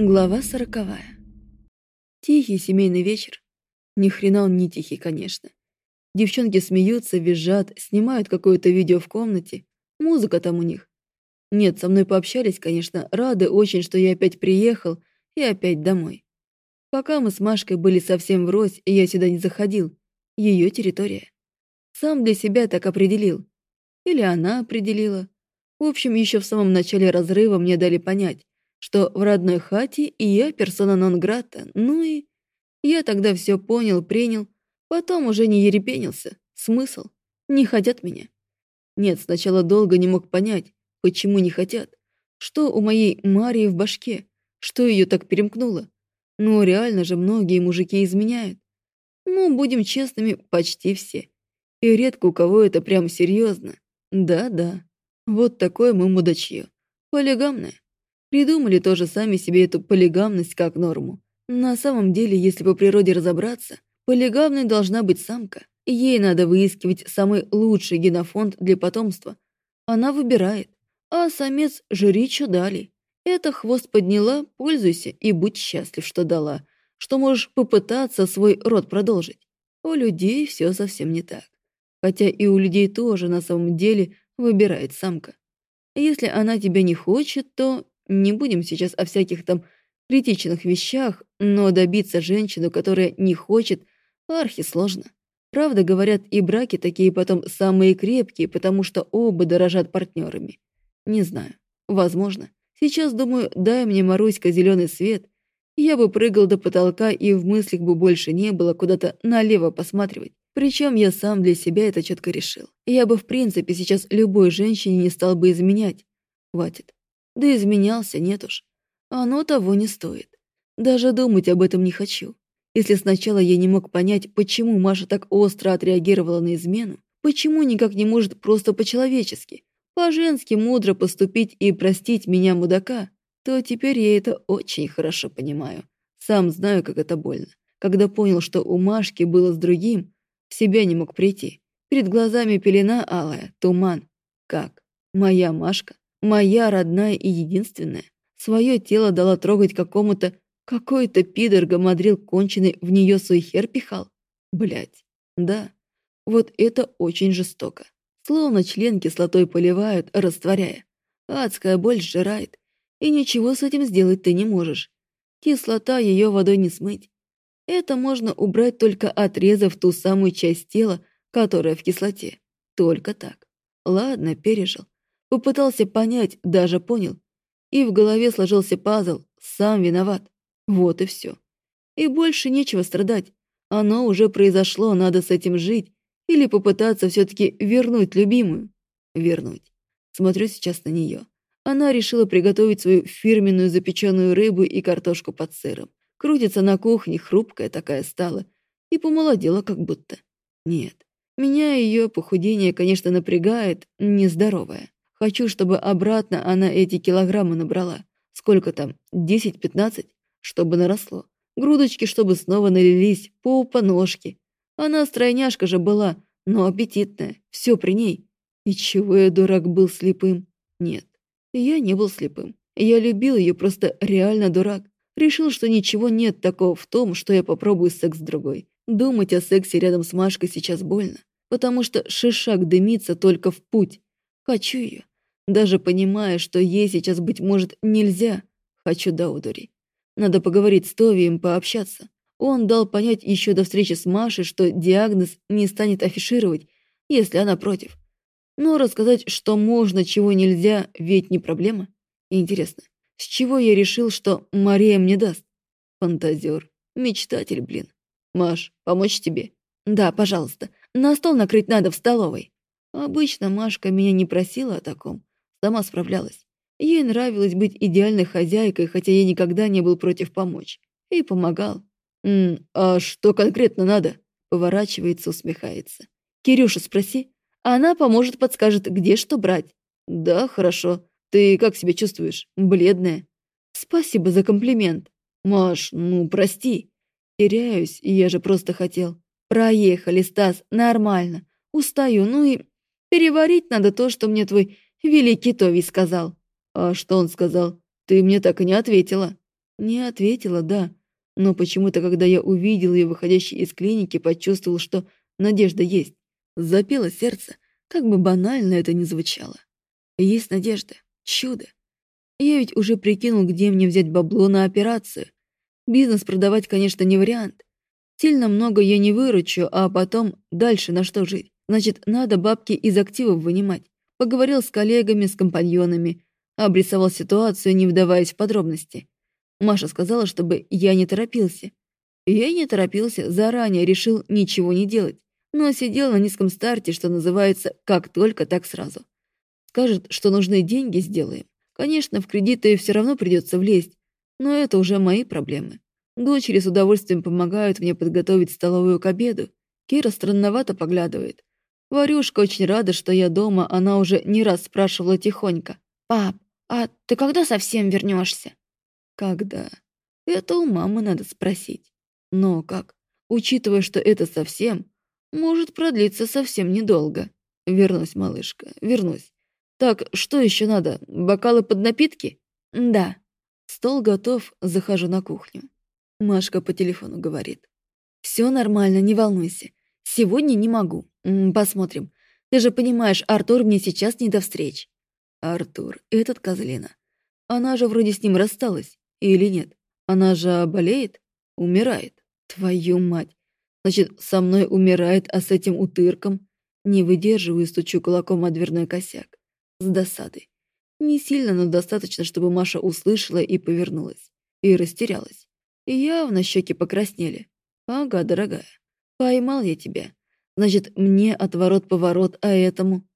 Глава сороковая. Тихий семейный вечер. Ни хрена он не тихий, конечно. Девчонки смеются, визжат, снимают какое-то видео в комнате. Музыка там у них. Нет, со мной пообщались, конечно, рады очень, что я опять приехал и опять домой. Пока мы с Машкой были совсем врозь, и я сюда не заходил. Ее территория. Сам для себя так определил. Или она определила. В общем, еще в самом начале разрыва мне дали понять, что в родной хате и я персона нон-грата, ну и... Я тогда все понял, принял, потом уже не ерепенился. Смысл? Не хотят меня. Нет, сначала долго не мог понять, почему не хотят. Что у моей Марии в башке? Что ее так перемкнуло? Ну, реально же многие мужики изменяют. Ну, будем честными, почти все. И редко у кого это прям серьезно. Да-да. Вот такое мы мудачье. Полигамное. Придумали тоже сами себе эту полигамность как норму. На самом деле, если по природе разобраться, полигамной должна быть самка. Ей надо выискивать самый лучший генофонд для потомства. Она выбирает. А самец жри, что дали. Это хвост подняла, пользуйся и будь счастлив, что дала. Что можешь попытаться свой род продолжить. У людей все совсем не так. Хотя и у людей тоже на самом деле выбирает самка. Если она тебя не хочет, то не будем сейчас о всяких там критичных вещах, но добиться женщину, которая не хочет, архи сложно. Правда, говорят, и браки такие потом самые крепкие, потому что оба дорожат партнерами. Не знаю. Возможно. Сейчас, думаю, дай мне, Маруська, зеленый свет. Я бы прыгал до потолка, и в мыслях бы больше не было куда-то налево посматривать. Причем я сам для себя это четко решил. Я бы, в принципе, сейчас любой женщине не стал бы изменять. Хватит. Да изменялся, нет уж. Оно того не стоит. Даже думать об этом не хочу. Если сначала я не мог понять, почему Маша так остро отреагировала на измену, почему никак не может просто по-человечески, по-женски мудро поступить и простить меня, мудака, то теперь я это очень хорошо понимаю. Сам знаю, как это больно. Когда понял, что у Машки было с другим, в себя не мог прийти. Перед глазами пелена алая, туман. Как? Моя Машка? Моя родная и единственная. Свое тело дала трогать какому-то... Какой-то пидор гамадрил конченый в нее свой хер пихал. Блять. Да. Вот это очень жестоко. Словно член кислотой поливают, растворяя. Адская боль сжирает. И ничего с этим сделать ты не можешь. Кислота ее водой не смыть. Это можно убрать только отрезав ту самую часть тела, которая в кислоте. Только так. Ладно, пережил. Попытался понять, даже понял. И в голове сложился пазл «сам виноват». Вот и все. И больше нечего страдать. Оно уже произошло, надо с этим жить. Или попытаться все-таки вернуть любимую. Вернуть. Смотрю сейчас на нее. Она решила приготовить свою фирменную запеченную рыбу и картошку под сыром. Крутится на кухне, хрупкая такая стала. И помолодела как будто. Нет, меня ее похудение, конечно, напрягает, нездоровое. Хочу, чтобы обратно она эти килограммы набрала. Сколько там, 10-15? Чтобы наросло. Грудочки, чтобы снова налились, попа, ножки. Она стройняшка же была, но аппетитная, все при ней. И чего я, дурак, был слепым? Нет, я не был слепым. Я любил ее, просто реально дурак. Решил, что ничего нет такого в том, что я попробую секс с другой. Думать о сексе рядом с Машкой сейчас больно, потому что шишак дымится только в путь. Хочу ее. Даже понимая, что ей сейчас, быть может, нельзя. Хочу до удури. Надо поговорить с Товием, пообщаться. Он дал понять еще до встречи с Машей, что диагноз не станет афишировать, если она против. Но рассказать, что можно, чего нельзя, ведь не проблема. Интересно, с чего я решил, что Мария мне даст? Фантазер. Мечтатель, блин. Маш, помочь тебе? Да, пожалуйста. На стол накрыть надо в столовой. Обычно Машка меня не просила о таком, сама справлялась. Ей нравилось быть идеальной хозяйкой, хотя я никогда не был против помочь. И помогал. «М, а что конкретно надо?» Поворачивается, усмехается. «Кирюшу спроси. Она поможет, подскажет, где что брать». «Да, хорошо. Ты как себя чувствуешь? Бледная?» «Спасибо за комплимент». «Маш, ну прости». Теряюсь, я же просто хотел. «Проехали, Стас, нормально. Устаю, ну и Переварить надо то, что мне твой великий Тови сказал. А что он сказал? Ты мне так и не ответила. Не ответила, да. Но почему-то, когда я увидел ее выходящей из клиники, почувствовал, что надежда есть. Запело сердце, как бы банально это ни звучало. Есть надежда. Чудо. Я ведь уже прикинул, где мне взять бабло на операцию. Бизнес продавать, конечно, не вариант. Сильно много я не выручу, а потом дальше на что жить. Значит, надо бабки из активов вынимать. Поговорил с коллегами, с компаньонами, обрисовал ситуацию, не вдаваясь в подробности. Маша сказала, чтобы я не торопился. Я не торопился, заранее решил ничего не делать, но сидел на низком старте, что называется, как только, так сразу. Скажет, что нужны деньги, сделаем. Конечно, в кредиты все равно придется влезть, но это уже мои проблемы. Дочери с удовольствием помогают мне подготовить столовую к обеду. Кира странновато поглядывает. Варюшка очень рада, что я дома, она уже не раз спрашивала тихонько. «Пап, а ты когда совсем вернешься? «Когда?» Это у мамы надо спросить. Но как? Учитывая, что это совсем, может продлиться совсем недолго. Вернусь, малышка, вернусь. Так, что еще надо? Бокалы под напитки? Да. Стол готов, захожу на кухню. Машка по телефону говорит. Все нормально, не волнуйся. Сегодня не могу. Посмотрим. Ты же понимаешь, Артур мне сейчас не до встреч. Артур, этот козлина. Она же вроде с ним рассталась. Или нет? Она же болеет? Умирает. Твою мать. Значит, со мной умирает, а с этим утырком? Не выдерживаю и стучу кулаком о дверной косяк с досадой. Не сильно, но достаточно, чтобы Маша услышала и повернулась. И растерялась. Явно щеки покраснели. Ага, дорогая, поймал я тебя. Значит, мне отворот-поворот, а этому...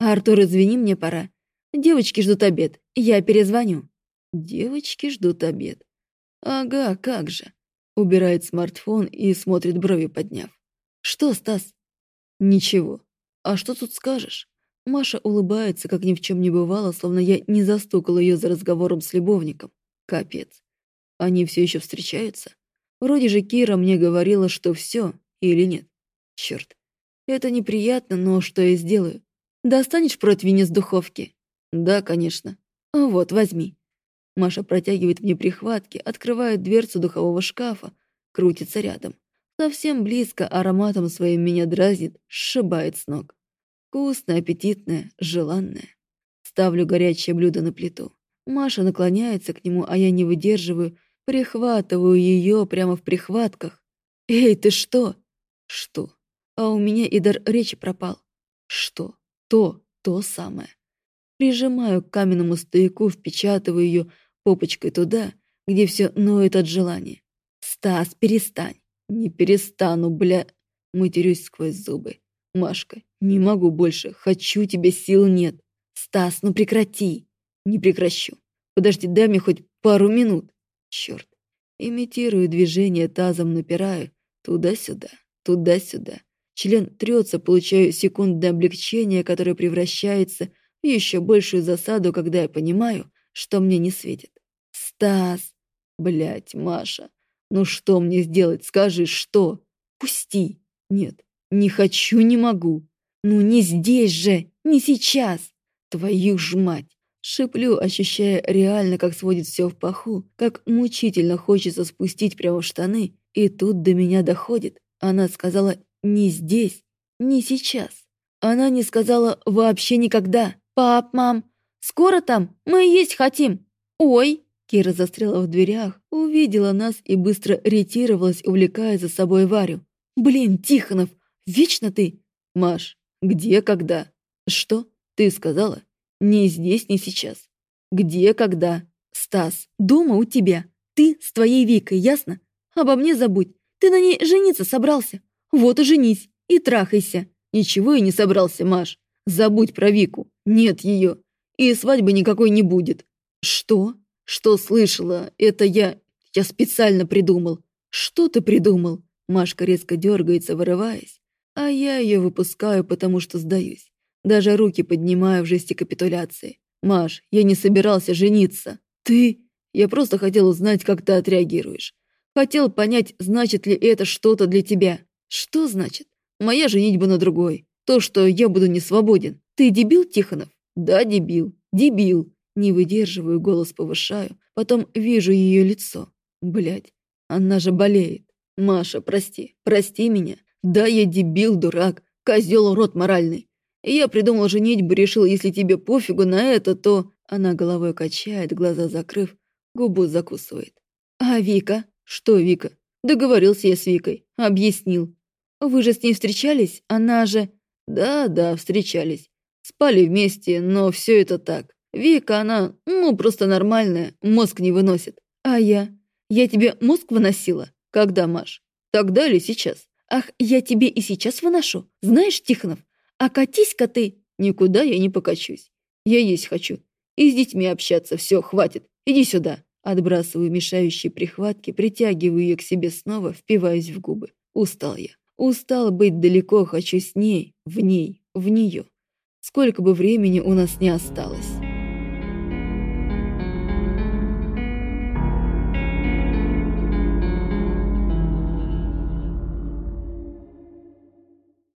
Артур, извини, мне пора. Девочки ждут обед, я перезвоню. Девочки ждут обед. Ага, как же. Убирает смартфон и смотрит брови подняв. Что, Стас? Ничего. А что тут скажешь? Маша улыбается, как ни в чем не бывало, словно я не застукал ее за разговором с любовником. Капец. Они все еще встречаются? Вроде же Кира мне говорила, что все или нет. Черт. Это неприятно, но что я сделаю? Достанешь противень из духовки? Да, конечно. Вот, возьми. Маша протягивает мне прихватки, открывает дверцу духового шкафа, крутится рядом. Совсем близко ароматом своим меня дразнит, сшибает с ног. Вкусное, аппетитное, желанное. Ставлю горячее блюдо на плиту. Маша наклоняется к нему, а я не выдерживаю, прихватываю ее прямо в прихватках. «Эй, ты что?» «Что?» А у меня и дар речи пропал. «Что?» «То, то самое». Прижимаю к каменному стояку, впечатываю ее попочкой туда, где все ноет от желания. «Стас, перестань!» «Не перестану, бля...» Матерюсь сквозь зубы. «Машка, не могу больше, хочу тебя, сил нет. Стас, ну прекрати!» «Не прекращу. Подожди, дай мне хоть пару минут». Черт. Имитирую движение тазом, напираю. Туда-сюда, туда-сюда. Член трется, получаю секундное облегчение, которое превращается в еще большую засаду, когда я понимаю, что мне не светит. «Стас!» Блять, Маша. Ну что мне сделать? Скажи, что? Пусти. Нет, не хочу, не могу. Ну не здесь же, не сейчас. Твою ж мать. Шиплю, ощущая реально, как сводит все в паху, как мучительно хочется спустить прямо в штаны. И тут до меня доходит. Она сказала «не здесь, не сейчас». Она не сказала вообще никогда. «Пап, мам, скоро там? Мы есть хотим». «Ой!» Кира застряла в дверях, увидела нас и быстро ретировалась, увлекая за собой Варю. «Блин, Тихонов, Вечно ты... Маш, где, когда? Что? Ты сказала? Не здесь, не сейчас. Где, когда? Стас, дома у тебя. Ты с твоей Викой, ясно? Обо мне забудь. Ты на ней жениться собрался. Вот и женись. И трахайся. Ничего я не собрался, Маш. Забудь про Вику. Нет ее. И свадьбы никакой не будет. Что? Что слышала? Это я... Я специально придумал. Что ты придумал? Машка резко дергается, вырываясь. А я ее выпускаю, потому что сдаюсь. Даже руки поднимаю в жесте капитуляции. «Маш, я не собирался жениться. Ты...» Я просто хотел узнать, как ты отреагируешь. Хотел понять, значит ли это что-то для тебя. Что значит? Моя женитьба на другой. То, что я буду не свободен. Ты дебил, Тихонов? Да, дебил. Дебил. Не выдерживаю, голос повышаю, Потом вижу ее лицо. Блядь, она же болеет. Маша, прости, прости меня. Да, я дебил, дурак, козел, урод моральный. Я придумал женитьбу, решил, если тебе пофигу на это, то... Она головой качает, глаза закрыв, губу закусывает. А Вика? Что Вика? Договорился я с Викой, объяснил. Вы же с ней встречались? Она же... Да, да, встречались. Спали вместе, но все это так. Вика, она, ну, просто нормальная, мозг не выносит. А я? Я тебе мозг выносила? Когда, Маш? Тогда или сейчас? Ах, я тебе и сейчас выношу. Знаешь, Тихонов, а катись-ка ты. Никуда я не покачусь. Я есть хочу. И с детьми общаться. Все, хватит. Иди сюда. Отбрасываю мешающие прихватки, притягиваю ее к себе снова, впиваюсь в губы. Устал я. Устал быть далеко, хочу с ней, в ней, в нее. Сколько бы времени у нас не осталось.